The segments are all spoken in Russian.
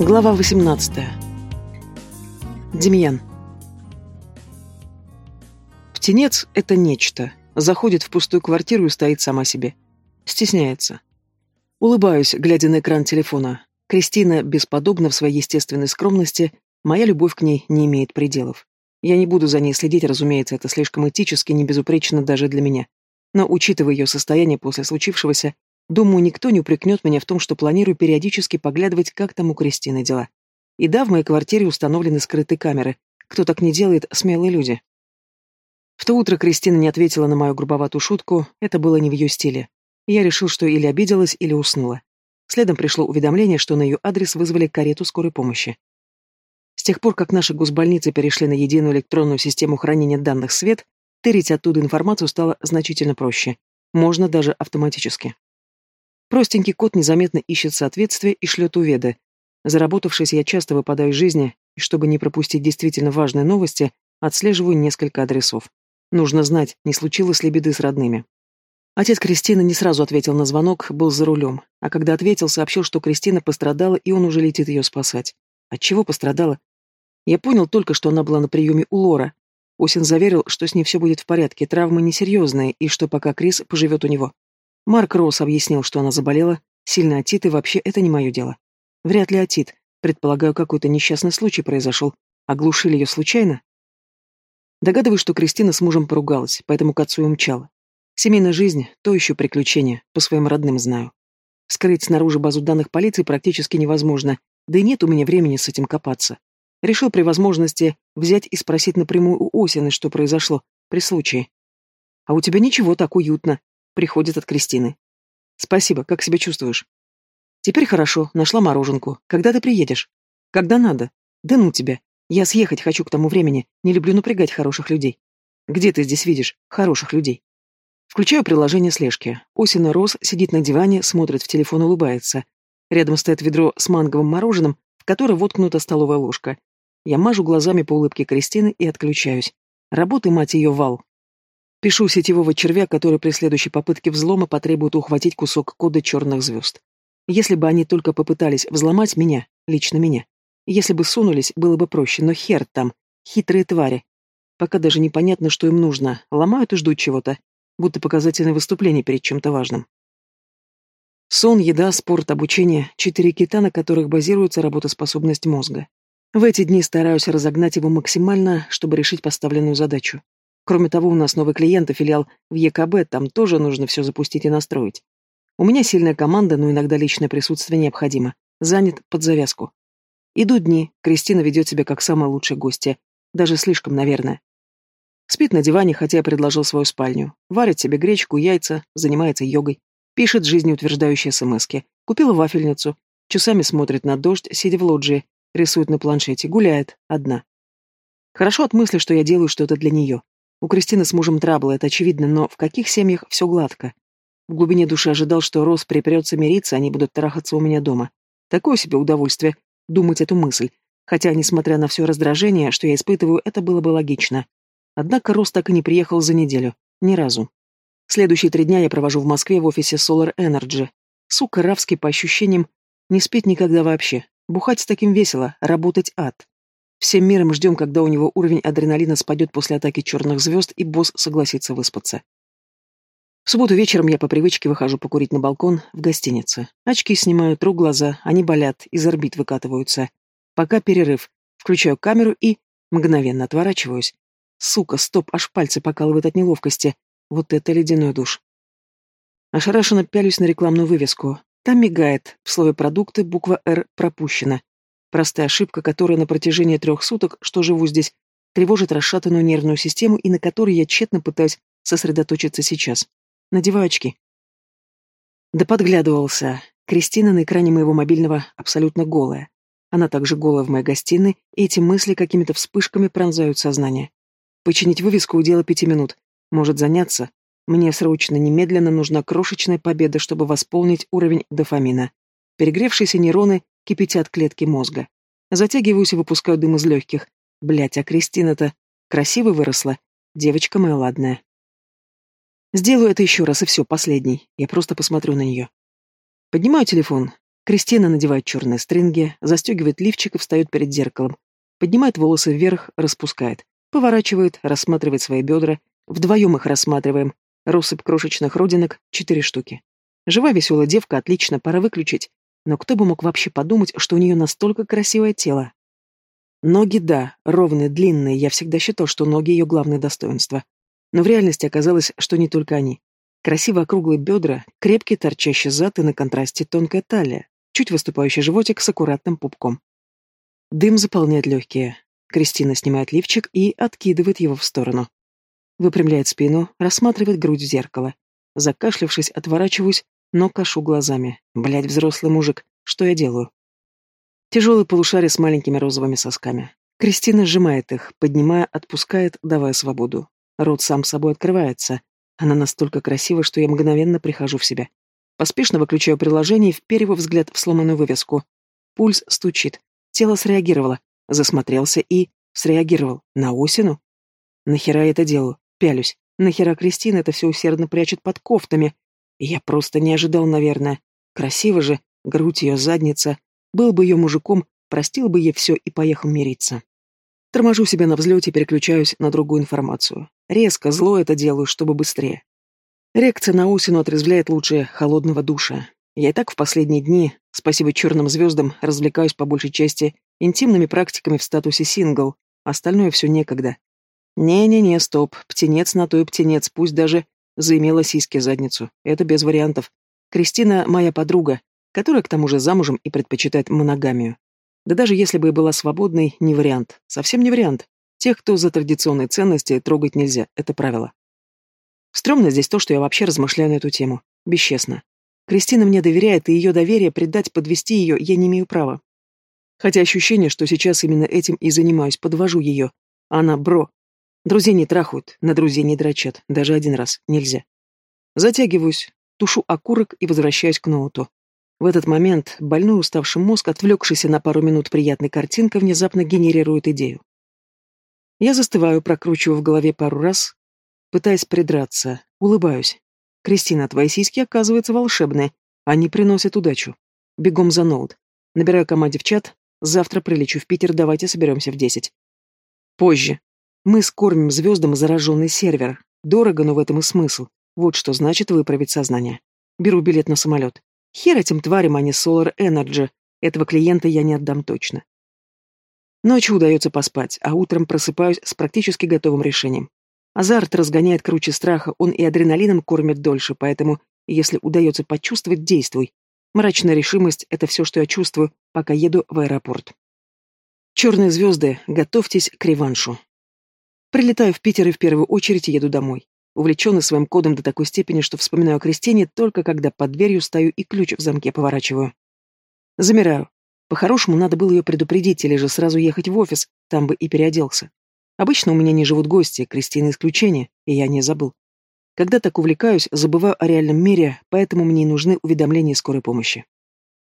Глава 18. Демьян. Птенец — это нечто. Заходит в пустую квартиру и стоит сама себе. Стесняется. Улыбаюсь, глядя на экран телефона. Кристина бесподобна в своей естественной скромности, моя любовь к ней не имеет пределов. Я не буду за ней следить, разумеется, это слишком этически не безупречно даже для меня. Но, учитывая ее состояние после случившегося, думаю, никто не упрекнет меня в том, что планирую периодически поглядывать, как там у Кристины дела. И да, в моей квартире установлены скрытые камеры. Кто так не делает, смелые люди. В то утро Кристина не ответила на мою грубоватую шутку, это было не в ее стиле. Я решил, что или обиделась, или уснула. Следом пришло уведомление, что на ее адрес вызвали карету скорой помощи. С тех пор, как наши госбольницы перешли на единую электронную систему хранения данных СВЕТ, тырить оттуда информацию стало значительно проще. Можно даже автоматически. Простенький код незаметно ищет соответствие и шлет уведы. Заработавшись, я часто выпадаю из жизни, и чтобы не пропустить действительно важные новости, отслеживаю несколько адресов. Нужно знать, не случилось ли беды с родными. Отец Кристины не сразу ответил на звонок, был за рулем, а когда ответил, сообщил, что Кристина пострадала, и он уже летит ее спасать. От чего пострадала? Я понял только, что она была на приеме у Лора. Осин заверил, что с ней все будет в порядке, травмы несерьезные, и что пока Крис поживет у него. Марк Росс объяснил, что она заболела, сильно отит, и вообще это не мое дело. Вряд ли отит. Предполагаю, какой-то несчастный случай произошел. Оглушили ее случайно? Догадываюсь, что Кристина с мужем поругалась, поэтому к отцу и умчала. Семейная жизнь — то еще приключение, по своим родным знаю. Скрыть снаружи базу данных полиции практически невозможно, да и нет у меня времени с этим копаться. Решил при возможности взять и спросить напрямую у Осины, что произошло при случае. «А у тебя ничего, так уютно», — приходит от Кристины. «Спасибо, как себя чувствуешь?» «Теперь хорошо, нашла мороженку. Когда ты приедешь?» «Когда надо. Да ну тебя. Я съехать хочу к тому времени, не люблю напрягать хороших людей». «Где ты здесь видишь хороших людей?» Включаю приложение слежки. Осина Рос сидит на диване, смотрит в телефон, улыбается. Рядом стоит ведро с манговым мороженым, в которое воткнута столовая ложка. Я мажу глазами по улыбке Кристины и отключаюсь. Работай, мать ее, вал. Пишу сетевого червя, который при следующей попытке взлома потребует ухватить кусок кода черных звезд. Если бы они только попытались взломать меня, лично меня. Если бы сунулись, было бы проще, но хер там. Хитрые твари. Пока даже непонятно, что им нужно. Ломают и ждут чего-то. Будто показательное выступление перед чем-то важным. Сон, еда, спорт, обучение — четыре кита, на которых базируется работоспособность мозга. В эти дни стараюсь разогнать его максимально, чтобы решить поставленную задачу. Кроме того, у нас новый клиент и филиал в ЕКБ, там тоже нужно все запустить и настроить. У меня сильная команда, но иногда личное присутствие необходимо. Занят под завязку. Идут дни, Кристина ведет себя как самая лучшая гостья. Даже слишком, наверное. Спит на диване, хотя я предложил свою спальню. Варит себе гречку, яйца, занимается йогой. Пишет жизнеутверждающие смски. Купила вафельницу. Часами смотрит на дождь, сидя в лоджии. Рисует на планшете, гуляет, одна. Хорошо от мысли, что я делаю что-то для нее. У Кристины с мужем траблы, это очевидно, но в каких семьях все гладко? В глубине души ожидал, что Рос припрется мириться, они будут трахаться у меня дома. Такое себе удовольствие, думать эту мысль. Хотя, несмотря на все раздражение, что я испытываю, это было бы логично. Однако Рос так и не приехал за неделю. Ни разу. Следующие три дня я провожу в Москве в офисе Solar Energy. Сука, Равский, по ощущениям, не спит никогда вообще. Бухать с таким весело, работать ад. Всем миром ждем, когда у него уровень адреналина спадет после атаки черных звезд, и босс согласится выспаться. В субботу вечером я по привычке выхожу покурить на балкон в гостинице. Очки снимаю, тру глаза, они болят, из орбит выкатываются. Пока перерыв. Включаю камеру и мгновенно отворачиваюсь. Сука, стоп, аж пальцы покалывают от неловкости. Вот это ледяной душ. Ошарашенно пялюсь на рекламную вывеску. Там мигает, в слове «продукты» буква «Р» пропущена. Простая ошибка, которая на протяжении трех суток, что живу здесь, тревожит расшатанную нервную систему и на которой я тщетно пытаюсь сосредоточиться сейчас. Надеваю очки. Да подглядывался. Кристина на экране моего мобильного абсолютно голая. Она также голая в моей гостиной, и эти мысли какими-то вспышками пронзают сознание. Починить вывеску у дела пяти минут. Может заняться, мне срочно, немедленно нужна крошечная победа, чтобы восполнить уровень дофамина. Перегревшиеся нейроны кипятят клетки мозга. Затягиваюсь и выпускаю дым из легких. Блять, а Кристина-то красиво выросла. Девочка моя ладная. Сделаю это еще раз, и все, последний. Я просто посмотрю на нее. Поднимаю телефон. Кристина надевает черные стринги, застегивает лифчик и встает перед зеркалом. Поднимает волосы вверх, распускает. Поворачивает, рассматривает свои бедра. Вдвоем их рассматриваем. Россыпь крошечных родинок — четыре штуки. Жива веселая девка, отлично, пора выключить. Но кто бы мог вообще подумать, что у нее настолько красивое тело? Ноги, да, ровные, длинные, я всегда считал, что ноги ее главное достоинство. Но в реальности оказалось, что не только они. Красиво округлые бедра, крепкий торчащий зад и на контрасте тонкая талия, чуть выступающий животик с аккуратным пупком. Дым заполняет легкие. Кристина снимает лифчик и откидывает его в сторону. Выпрямляет спину, рассматривает грудь в зеркало. Закашлявшись, отворачиваюсь, но кашу глазами. Блядь, взрослый мужик, что я делаю? Тяжелый полушарий с маленькими розовыми сосками. Кристина сжимает их, поднимая, отпускает, давая свободу. Рот сам собой открывается. Она настолько красива, что я мгновенно прихожу в себя. Поспешно выключаю приложение и вперев взгляд в сломанную вывеску. Пульс стучит. Тело среагировало. Засмотрелся и... Среагировал. На осину? Нахера я это делаю? Пялюсь. Нахера Кристина это все усердно прячет под кофтами? Я просто не ожидал, наверное. Красиво же. Грудь ее, задница. Был бы ее мужиком, простил бы ей все и поехал мириться. Торможу себя на взлете, переключаюсь на другую информацию. Резко, зло это делаю, чтобы быстрее. Реакция на осину отрезвляет лучше холодного душа. Я и так в последние дни, спасибо черным звездам, развлекаюсь по большей части интимными практиками в статусе сингл, остальное все некогда. Не-не-не, стоп, птенец на то и птенец, пусть даже заимела сиськи задницу. Это без вариантов. Кристина моя подруга, которая к тому же замужем и предпочитает моногамию. Да даже если бы и была свободной, не вариант. Совсем не вариант. Тех, кто за традиционные ценности, трогать нельзя, это правило. Стремно здесь то, что я вообще размышляю на эту тему. Бесчестно. Кристина мне доверяет, и ее доверие, предать, подвести ее, я не имею права. Хотя ощущение, что сейчас именно этим и занимаюсь, подвожу ее. Она бро. Друзей не трахают, на друзей не дрочат, даже один раз, нельзя. Затягиваюсь, тушу окурок и возвращаюсь к ноуту. В этот момент больной уставший мозг, отвлекшийся на пару минут приятной картинкой, внезапно генерирует идею. Я застываю, прокручиваю в голове пару раз, пытаясь придраться, улыбаюсь. «Кристина, твои сиськи, оказывается, волшебные. Они приносят удачу. Бегом за ноут. Набираю команде в чат. Завтра прилечу в Питер, давайте соберемся в десять. Позже. Мы скормим звездам зараженный сервер. Дорого, но в этом и смысл. Вот что значит выправить сознание. Беру билет на самолет. Хер этим тварям, а не Solar Energy. Этого клиента я не отдам точно. Ночью удается поспать, а утром просыпаюсь с практически готовым решением. Азарт разгоняет круче страха, он и адреналином кормит дольше, поэтому, если удается почувствовать, действуй. Мрачная решимость — это все, что я чувствую, пока еду в аэропорт. Черные звезды, готовьтесь к реваншу. Прилетаю в Питер и в первую очередь еду домой увлеченный своим кодом до такой степени, что вспоминаю о Кристине только когда под дверью стою и ключ в замке поворачиваю. Замираю. По-хорошему, надо было ее предупредить или же сразу ехать в офис, там бы и переоделся. Обычно у меня не живут гости, Кристина исключение, и я не забыл. Когда так увлекаюсь, забываю о реальном мире, поэтому мне нужны уведомления скорой помощи.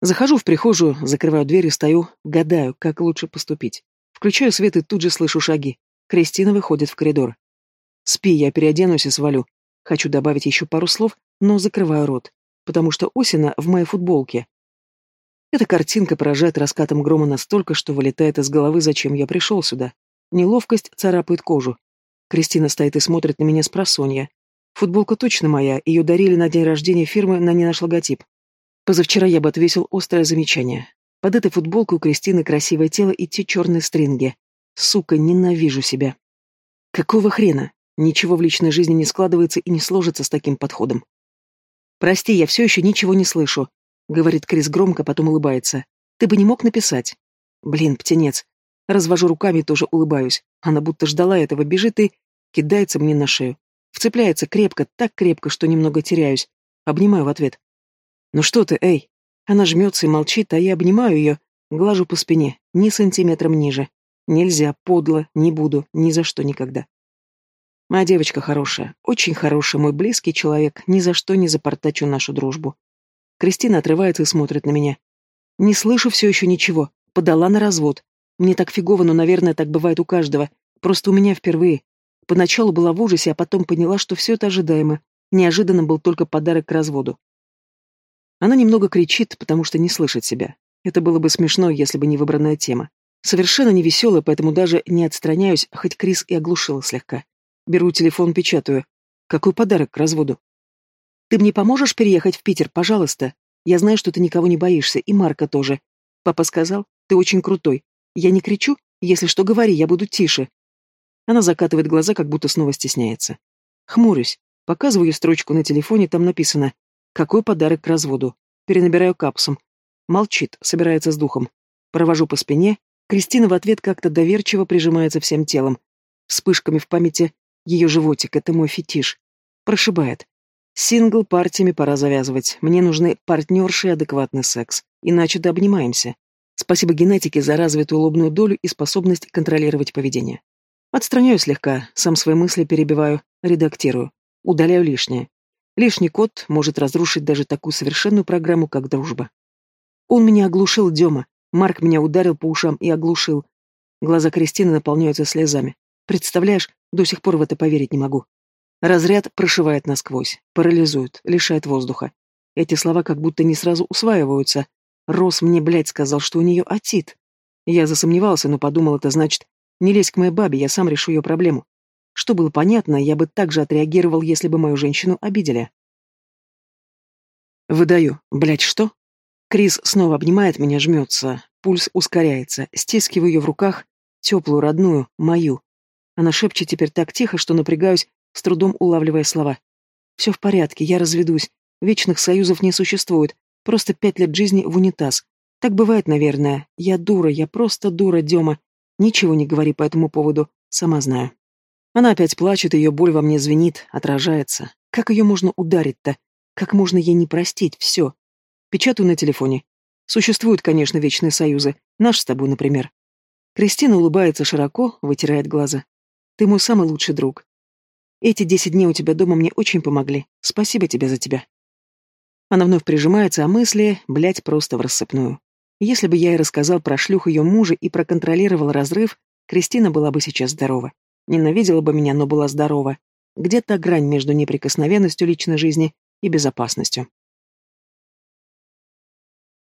Захожу в прихожую, закрываю дверь и стою, гадаю, как лучше поступить. Включаю свет и тут же слышу шаги. Кристина выходит в коридор. Спи, я переоденусь и свалю. Хочу добавить еще пару слов, но закрываю рот, потому что Осина в моей футболке. Эта картинка поражает раскатом грома настолько, что вылетает из головы, зачем я пришел сюда. Неловкость царапает кожу. Кристина стоит и смотрит на меня с просонья. Футболка точно моя, ее дарили на день рождения фирмы на не наш логотип. Позавчера я бы отвесил острое замечание. Под этой футболкой у Кристины красивое тело и те черные стринги. Сука, ненавижу себя. Какого хрена? Ничего в личной жизни не складывается и не сложится с таким подходом. «Прости, я все еще ничего не слышу», — говорит Крис громко, потом улыбается. «Ты бы не мог написать?» «Блин, птенец». Развожу руками тоже улыбаюсь. Она будто ждала этого, бежит и кидается мне на шею. Вцепляется крепко, так крепко, что немного теряюсь. Обнимаю в ответ. «Ну что ты, эй?» Она жмется и молчит, а я обнимаю ее, глажу по спине, ни сантиметром ниже. Нельзя, подло, не буду, ни за что никогда. Моя девочка хорошая, очень хорошая, мой близкий человек, ни за что не запортачу нашу дружбу. Кристина отрывается и смотрит на меня. Не слышу все еще ничего. Подала на развод. Мне так фигово, но, наверное, так бывает у каждого. Просто у меня впервые. Поначалу была в ужасе, а потом поняла, что все это ожидаемо. Неожиданно был только подарок к разводу. Она немного кричит, потому что не слышит себя. Это было бы смешно, если бы не выбранная тема. Совершенно не веселая, поэтому даже не отстраняюсь, хоть Крис и оглушила слегка. Беру телефон, печатаю. Какой подарок к разводу? Ты мне поможешь переехать в Питер, пожалуйста? Я знаю, что ты никого не боишься, и Марка тоже. Папа сказал, ты очень крутой. Я не кричу? Если что, говори, я буду тише. Она закатывает глаза, как будто снова стесняется. Хмурюсь. Показываю строчку на телефоне, там написано «Какой подарок к разводу?» Перенабираю капсом. Молчит, собирается с духом. Провожу по спине. Кристина в ответ как-то доверчиво прижимается всем телом. Вспышками в памяти ее животик — это мой фетиш. Прошибает. Сингл партиями пора завязывать. Мне нужны партнерши и адекватный секс. Иначе да обнимаемся. Спасибо генетике за развитую лобную долю и способность контролировать поведение. Отстраняю слегка, сам свои мысли перебиваю, редактирую. Удаляю лишнее. Лишний код может разрушить даже такую совершенную программу, как дружба. Он меня оглушил, Дема. Марк меня ударил по ушам и оглушил. Глаза Кристины наполняются слезами. Представляешь, до сих пор в это поверить не могу. Разряд прошивает насквозь, парализует, лишает воздуха. Эти слова как будто не сразу усваиваются. Рос мне, блядь, сказал, что у нее отит. Я засомневался, но подумал, это значит, не лезь к моей бабе, я сам решу ее проблему. Что было понятно, я бы так же отреагировал, если бы мою женщину обидели. Выдаю. Блядь, что? Крис снова обнимает меня, жмется. Пульс ускоряется. Стискиваю ее в руках, теплую, родную, мою. Она шепчет теперь так тихо, что напрягаюсь, с трудом улавливая слова. «Все в порядке, я разведусь. Вечных союзов не существует. Просто пять лет жизни в унитаз. Так бывает, наверное. Я дура, я просто дура, Дема. Ничего не говори по этому поводу, сама знаю». Она опять плачет, ее боль во мне звенит, отражается. Как ее можно ударить-то? Как можно ей не простить все? Печатаю на телефоне. Существуют, конечно, вечные союзы. Наш с тобой, например. Кристина улыбается широко, вытирает глаза. Ты мой самый лучший друг. Эти десять дней у тебя дома мне очень помогли. Спасибо тебе за тебя. Она вновь прижимается, а мысли, блядь, просто в рассыпную. Если бы я и рассказал про шлюх ее мужа и проконтролировал разрыв, Кристина была бы сейчас здорова. Ненавидела бы меня, но была здорова. Где та грань между неприкосновенностью личной жизни и безопасностью?